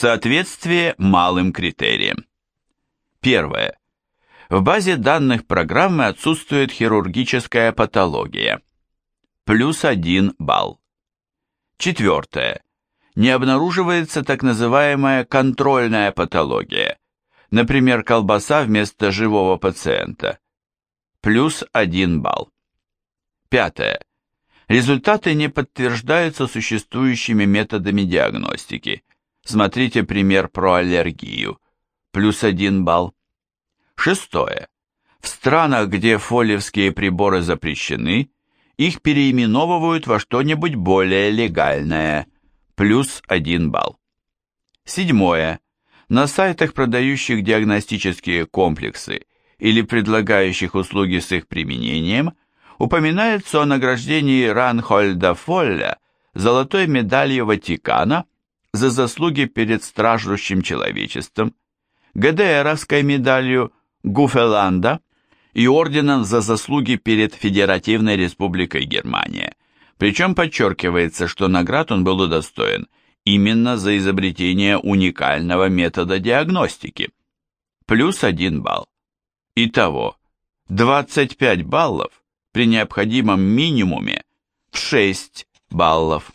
Соответствие малым критериям. Первое. В базе данных программы отсутствует хирургическая патология. Плюс 1 балл. Четвертое. Не обнаруживается так называемая контрольная патология, например, колбаса вместо живого пациента. Плюс 1 балл. Пятое. Результаты не подтверждаются существующими методами диагностики. Смотрите пример про аллергию. Плюс 1 балл. Шестое. В странах, где фолиевские приборы запрещены, их переименовывают во что-нибудь более легальное. Плюс 1 балл. Седьмое. На сайтах, продающих диагностические комплексы или предлагающих услуги с их применением, упоминается о награждении Ранхольда Фолля золотой медалью Ватикана за заслуги перед страждущим человечеством, ГДРовской медалью Гуфеланда и орденом за заслуги перед Федеративной Республикой Германия. Причем подчеркивается, что наград он был удостоен именно за изобретение уникального метода диагностики. Плюс один балл. Итого, 25 баллов при необходимом минимуме в 6 баллов.